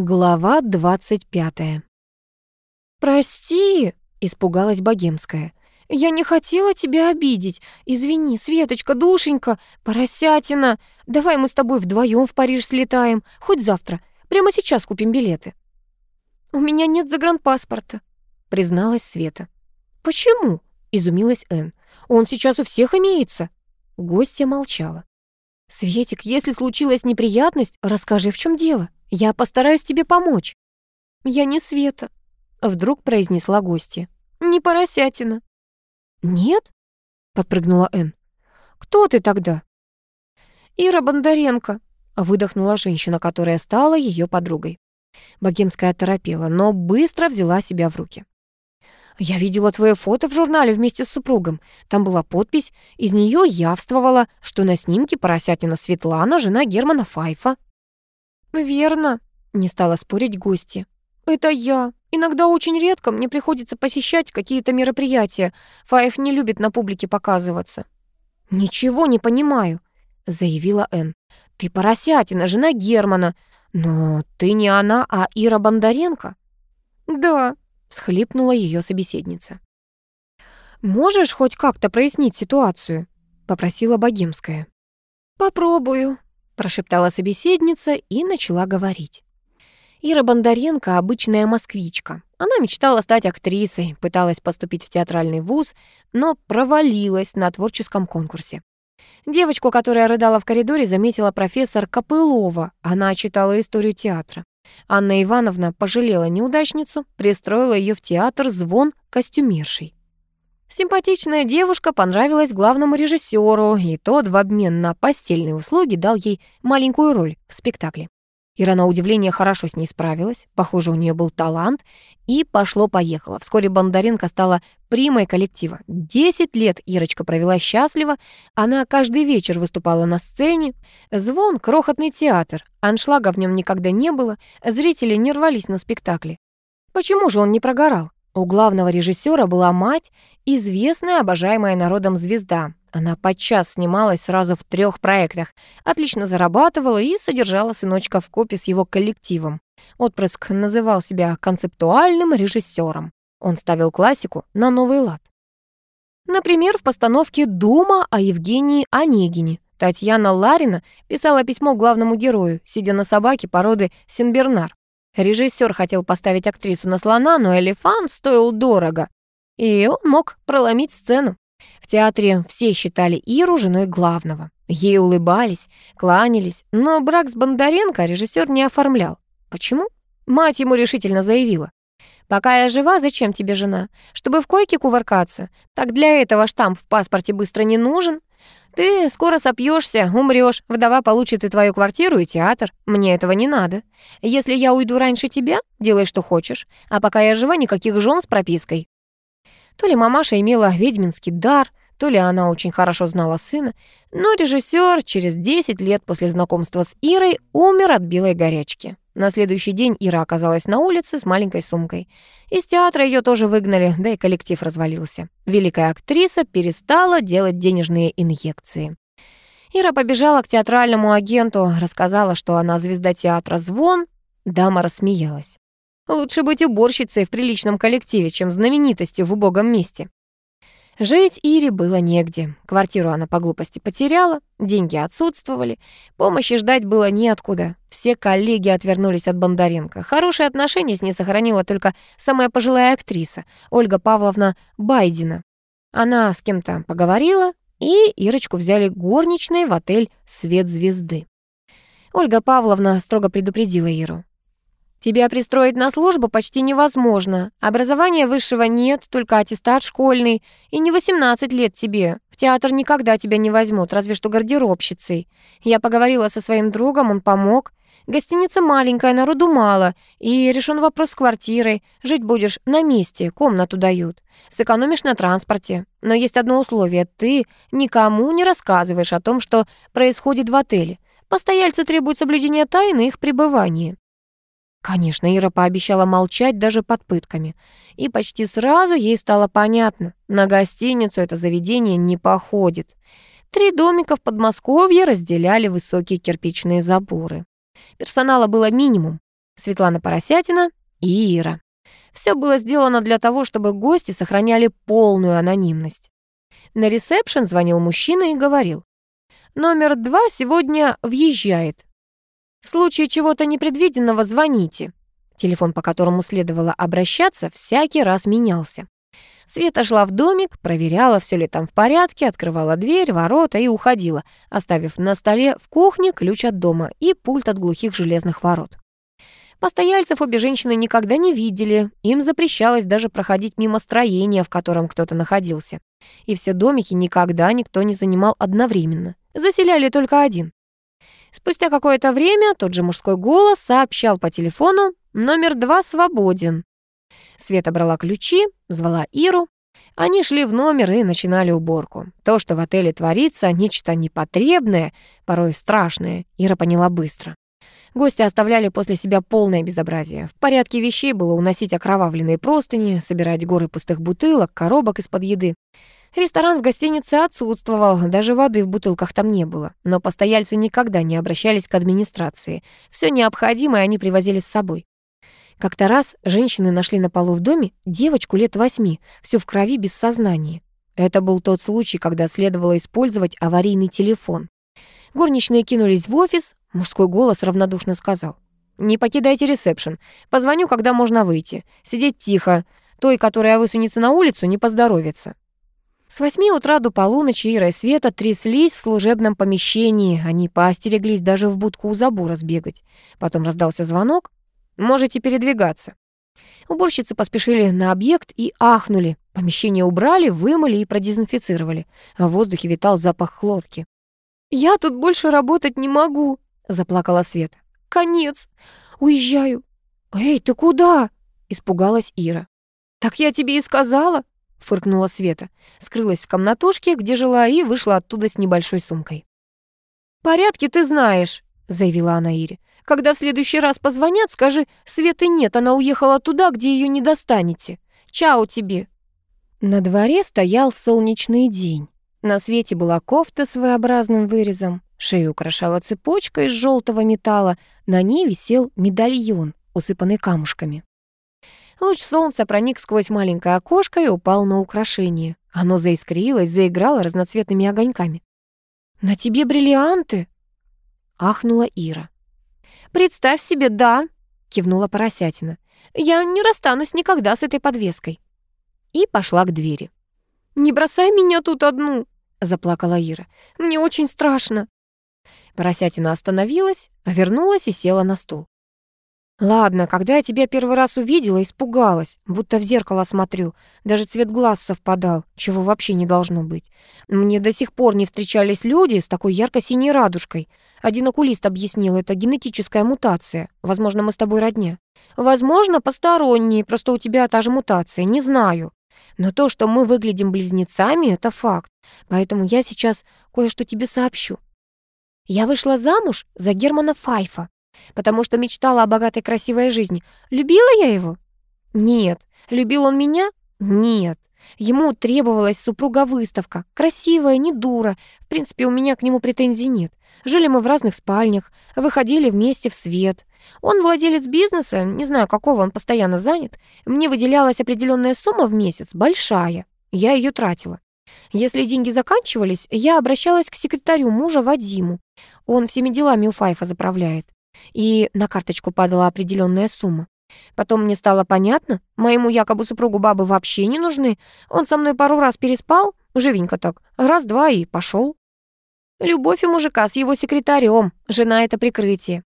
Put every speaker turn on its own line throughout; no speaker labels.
Глава 25. «Прости!» — испугалась Богемская. «Я не хотела тебя обидеть. Извини, Светочка, душенька, поросятина. Давай мы с тобой вдвоем в Париж слетаем. Хоть завтра. Прямо сейчас купим билеты». «У меня нет загранпаспорта», — призналась Света. «Почему?» — изумилась Энн. «Он сейчас у всех имеется». Гостья молчала. «Светик, если случилась неприятность, расскажи, в чем дело. Я постараюсь тебе помочь». «Я не Света», — вдруг произнесла гостья. «Не поросятина». «Нет?» — подпрыгнула Энн. «Кто ты тогда?» «Ира Бондаренко», — выдохнула женщина, которая стала ее подругой. Богемская оторопела, но быстро взяла себя в руки. «Я видела твое фото в журнале вместе с супругом. Там была подпись, из нее явствовало, что на снимке поросятина Светлана, жена Германа Файфа». «Верно», — не стала спорить гости. «Это я. Иногда очень редко мне приходится посещать какие-то мероприятия. Файф не любит на публике показываться». «Ничего не понимаю», — заявила Энн. «Ты поросятина, жена Германа. Но ты не она, а Ира Бондаренко». «Да», — всхлипнула ее собеседница. «Можешь хоть как-то прояснить ситуацию?» — попросила Богемская. «Попробую», прошептала собеседница и начала говорить. Ира Бондаренко — обычная москвичка. Она мечтала стать актрисой, пыталась поступить в театральный вуз, но провалилась на творческом конкурсе. Девочку, которая рыдала в коридоре, заметила профессор Копылова. Она читала историю театра. Анна Ивановна пожалела неудачницу, пристроила ее в театр «Звон» костюмершей. Симпатичная девушка понравилась главному режиссеру, и тот в обмен на постельные услуги дал ей маленькую роль в спектакле. Ира на удивление хорошо с ней справилась, похоже, у нее был талант, и пошло-поехало. Вскоре Бондаренко стала примой коллектива. Десять лет Ирочка провела счастливо, она каждый вечер выступала на сцене. Звон — крохотный театр, аншлага в нем никогда не было, зрители не рвались на спектакли. Почему же он не прогорал? У главного режиссера была мать, известная, обожаемая народом звезда. Она подчас снималась сразу в трех проектах, отлично зарабатывала и содержала сыночка в копе с его коллективом. Отпрыск называл себя концептуальным режиссером. Он ставил классику на новый лад. Например, в постановке «Дума» о Евгении Онегине Татьяна Ларина писала письмо главному герою, сидя на собаке породы Сенбернар. Режиссер хотел поставить актрису на слона, но элефант стоил дорого, и он мог проломить сцену. В театре все считали Иру женой главного. Ей улыбались, кланялись, но брак с Бондаренко режиссер не оформлял. Почему? Мать ему решительно заявила. «Пока я жива, зачем тебе жена? Чтобы в койке кувыркаться? Так для этого штамп в паспорте быстро не нужен. Ты скоро сопьешься, умрешь, вдова получит и твою квартиру, и театр. Мне этого не надо. Если я уйду раньше тебя, делай, что хочешь. А пока я жива, никаких жен с пропиской». То ли мамаша имела ведьминский дар, то ли она очень хорошо знала сына, но режиссер через 10 лет после знакомства с Ирой умер от белой горячки. На следующий день Ира оказалась на улице с маленькой сумкой. Из театра ее тоже выгнали, да и коллектив развалился. Великая актриса перестала делать денежные инъекции. Ира побежала к театральному агенту, рассказала, что она звезда театра «Звон». Дама рассмеялась. Лучше быть уборщицей в приличном коллективе, чем знаменитостью в убогом месте. Жить Ире было негде. Квартиру она по глупости потеряла, деньги отсутствовали, помощи ждать было неоткуда. Все коллеги отвернулись от Бондаренко. Хорошие отношения с ней сохранила только самая пожилая актриса, Ольга Павловна Байдина. Она с кем-то поговорила, и Ирочку взяли горничной в отель «Свет звезды». Ольга Павловна строго предупредила Иру. Тебя пристроить на службу почти невозможно. Образования высшего нет, только аттестат школьный. И не 18 лет тебе. В театр никогда тебя не возьмут, разве что гардеробщицей. Я поговорила со своим другом, он помог. Гостиница маленькая, народу мало. И решен вопрос с квартирой. Жить будешь на месте, комнату дают. Сэкономишь на транспорте. Но есть одно условие. Ты никому не рассказываешь о том, что происходит в отеле. Постояльцы требуют соблюдения тайны их пребывания. Конечно, Ира пообещала молчать даже под пытками. И почти сразу ей стало понятно, на гостиницу это заведение не походит. Три домика в Подмосковье разделяли высокие кирпичные заборы. Персонала было минимум. Светлана Поросятина и Ира. Все было сделано для того, чтобы гости сохраняли полную анонимность. На ресепшн звонил мужчина и говорил. «Номер два сегодня въезжает. В случае чего-то непредвиденного звоните». Телефон, по которому следовало обращаться, всякий раз менялся. Света шла в домик, проверяла, все ли там в порядке, открывала дверь, ворота и уходила, оставив на столе в кухне ключ от дома и пульт от глухих железных ворот. Постояльцев обе женщины никогда не видели, им запрещалось даже проходить мимо строения, в котором кто-то находился. И все домики никогда никто не занимал одновременно. Заселяли только один. Спустя какое-то время тот же мужской голос сообщал по телефону «Номер два свободен». Света брала ключи, звала Иру. Они шли в номер и начинали уборку. То, что в отеле творится, нечто непотребное, порой страшное, Ира поняла быстро. Гости оставляли после себя полное безобразие. В порядке вещей было уносить окровавленные простыни, собирать горы пустых бутылок, коробок из-под еды. Ресторан в гостинице отсутствовал, даже воды в бутылках там не было. Но постояльцы никогда не обращались к администрации. Все необходимое они привозили с собой. Как-то раз женщины нашли на полу в доме девочку лет восьми, всю в крови без сознания. Это был тот случай, когда следовало использовать аварийный телефон. Горничные кинулись в офис, мужской голос равнодушно сказал. «Не покидайте ресепшн. Позвоню, когда можно выйти. Сидеть тихо. Той, которая высунется на улицу, не поздоровится». С восьми утра до полуночи Ира и Света тряслись в служебном помещении. Они поостереглись даже в будку у забора сбегать. Потом раздался звонок. Можете передвигаться». Уборщицы поспешили на объект и ахнули. Помещение убрали, вымыли и продезинфицировали. А в воздухе витал запах хлорки. «Я тут больше работать не могу», — заплакала Света. «Конец. Уезжаю». «Эй, ты куда?» — испугалась Ира. «Так я тебе и сказала», — фыркнула Света. Скрылась в комнатушке, где жила, и вышла оттуда с небольшой сумкой. «Порядки ты знаешь», — заявила она Ире. Когда в следующий раз позвонят, скажи, Светы нет, она уехала туда, где ее не достанете. Чао тебе». На дворе стоял солнечный день. На свете была кофта с своеобразным вырезом, шею украшала цепочка из желтого металла, на ней висел медальон, усыпанный камушками. Луч солнца проник сквозь маленькое окошко и упал на украшение. Оно заискрилось, заиграло разноцветными огоньками. «На тебе бриллианты?» — ахнула Ира. «Представь себе, да», — кивнула поросятина. «Я не расстанусь никогда с этой подвеской». И пошла к двери. «Не бросай меня тут одну», — заплакала Ира. «Мне очень страшно». Поросятина остановилась, вернулась и села на стул. «Ладно, когда я тебя первый раз увидела, испугалась, будто в зеркало смотрю. Даже цвет глаз совпадал, чего вообще не должно быть. Мне до сих пор не встречались люди с такой ярко-синей радужкой. Один окулист объяснил, это генетическая мутация. Возможно, мы с тобой родня. Возможно, посторонние, просто у тебя та же мутация, не знаю. Но то, что мы выглядим близнецами, это факт. Поэтому я сейчас кое-что тебе сообщу. Я вышла замуж за Германа Файфа потому что мечтала о богатой красивой жизни. Любила я его? Нет. Любил он меня? Нет. Ему требовалась супруга-выставка. Красивая, не дура. В принципе, у меня к нему претензий нет. Жили мы в разных спальнях, выходили вместе в свет. Он владелец бизнеса, не знаю, какого он постоянно занят. Мне выделялась определенная сумма в месяц, большая. Я ее тратила. Если деньги заканчивались, я обращалась к секретарю мужа Вадиму. Он всеми делами у Файфа заправляет и на карточку падала определенная сумма. Потом мне стало понятно, моему якобы супругу бабы вообще не нужны. Он со мной пару раз переспал, живенько так, раз-два и пошел. Любовь у мужика с его секретарем, жена — это прикрытие.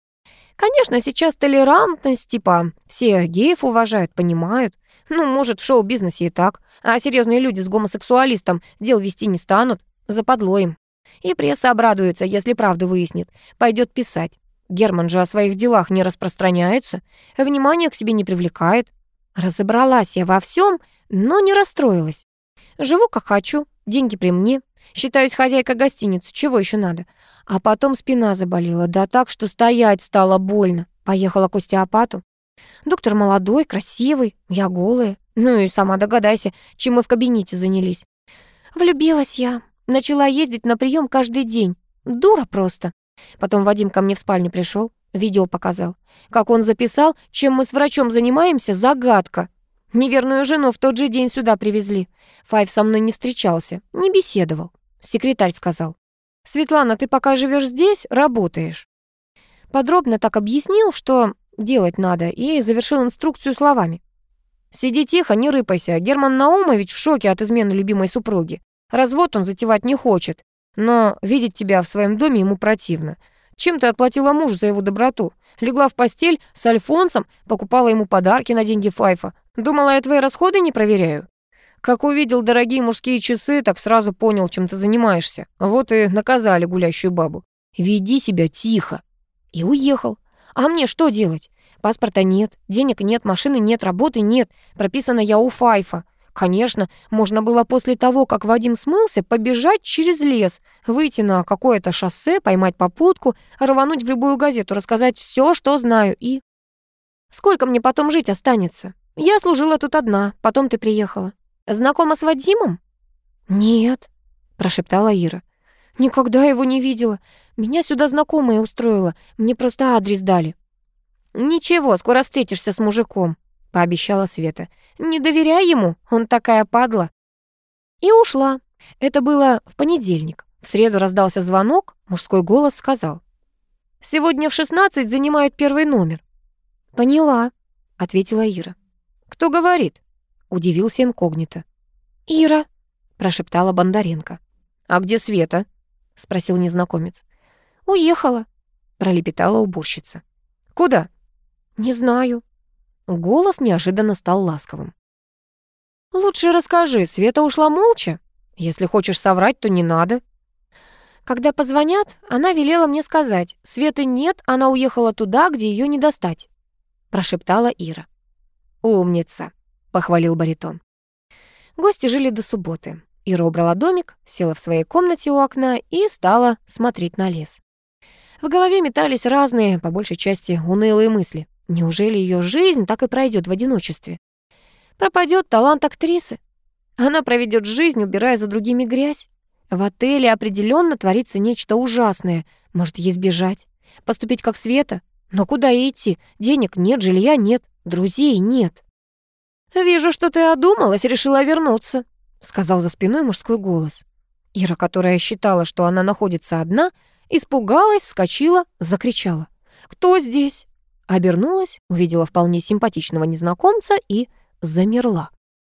Конечно, сейчас толерантность, типа, все геев уважают, понимают. Ну, может, в шоу-бизнесе и так. А серьезные люди с гомосексуалистом дел вести не станут, западло им. И пресса обрадуется, если правду выяснит, пойдет писать. Герман же о своих делах не распространяется, внимания к себе не привлекает. Разобралась я во всем, но не расстроилась. Живу как хочу, деньги при мне. Считаюсь хозяйкой гостиницы, чего еще надо? А потом спина заболела, да так, что стоять стало больно. Поехала к остеопату. Доктор молодой, красивый, я голая. Ну и сама догадайся, чем мы в кабинете занялись. Влюбилась я, начала ездить на прием каждый день. Дура просто. Потом Вадим ко мне в спальню пришел. Видео показал. Как он записал, чем мы с врачом занимаемся, загадка. Неверную жену в тот же день сюда привезли. Файв со мной не встречался, не беседовал. Секретарь сказал. «Светлана, ты пока живешь здесь, работаешь». Подробно так объяснил, что делать надо, и завершил инструкцию словами. «Сиди тихо, не рыпайся. Герман Наумович в шоке от измены любимой супруги. Развод он затевать не хочет, но видеть тебя в своем доме ему противно. Чем ты отплатила мужу за его доброту? Легла в постель с Альфонсом, покупала ему подарки на деньги Файфа. Думала, я твои расходы не проверяю? Как увидел дорогие мужские часы, так сразу понял, чем ты занимаешься. Вот и наказали гулящую бабу. Веди себя тихо. И уехал. А мне что делать? Паспорта нет, денег нет, машины нет, работы нет. Прописана я у Файфа. Конечно, можно было после того, как Вадим смылся, побежать через лес, выйти на какое-то шоссе, поймать попутку, рвануть в любую газету, рассказать все, что знаю и... Сколько мне потом жить останется? Я служила тут одна, потом ты приехала. Знакома с Вадимом? Нет, прошептала Ира. Никогда его не видела. Меня сюда знакомая устроила. Мне просто адрес дали. Ничего, скоро встретишься с мужиком, пообещала Света. Не доверяй ему, он такая падла. И ушла. Это было в понедельник. В среду раздался звонок, мужской голос сказал. «Сегодня в 16 занимают первый номер». «Поняла», — ответила Ира. «Кто говорит?» — удивился инкогнито. «Ира», — прошептала Бондаренко. «А где Света?» — спросил незнакомец. «Уехала», — пролепетала уборщица. «Куда?» «Не знаю». Голос неожиданно стал ласковым. «Лучше расскажи, Света ушла молча? Если хочешь соврать, то не надо». Когда позвонят, она велела мне сказать, Светы нет, она уехала туда, где ее не достать, прошептала Ира. «Умница», — похвалил баритон. Гости жили до субботы. Ира убрала домик, села в своей комнате у окна и стала смотреть на лес. В голове метались разные, по большей части, унылые мысли. Неужели ее жизнь так и пройдет в одиночестве? Пропадет талант актрисы. Она проведет жизнь, убирая за другими грязь. В отеле определенно творится нечто ужасное. Может, ей сбежать? Поступить как Света? Но куда ей идти? Денег нет, жилья нет, друзей нет. «Вижу, что ты одумалась, решила вернуться», — сказал за спиной мужской голос. Ира, которая считала, что она находится одна, испугалась, вскочила, закричала. «Кто здесь?» Обернулась, увидела вполне симпатичного незнакомца и замерла.